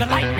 the lightning.